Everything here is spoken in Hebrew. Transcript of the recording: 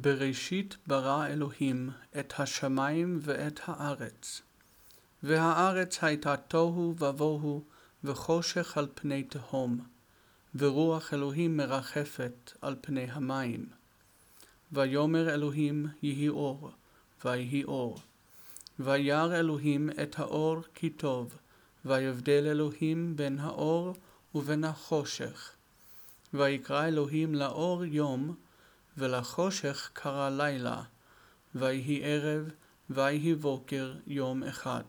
בראשית ברא אלוהים את השמיים ואת הארץ. והארץ הייתה תוהו ובוהו וחושך על פני תהום, ורוח אלוהים מרחפת על פני המים. ויאמר אלוהים יהי אור, ויהי אור. וירא אלוהים את האור כי טוב, ויבדל אלוהים בין האור ובין החושך. ויקרא אלוהים לאור יום, ולחושך קרא לילה, ויהי ערב, ויהי בוקר יום אחד.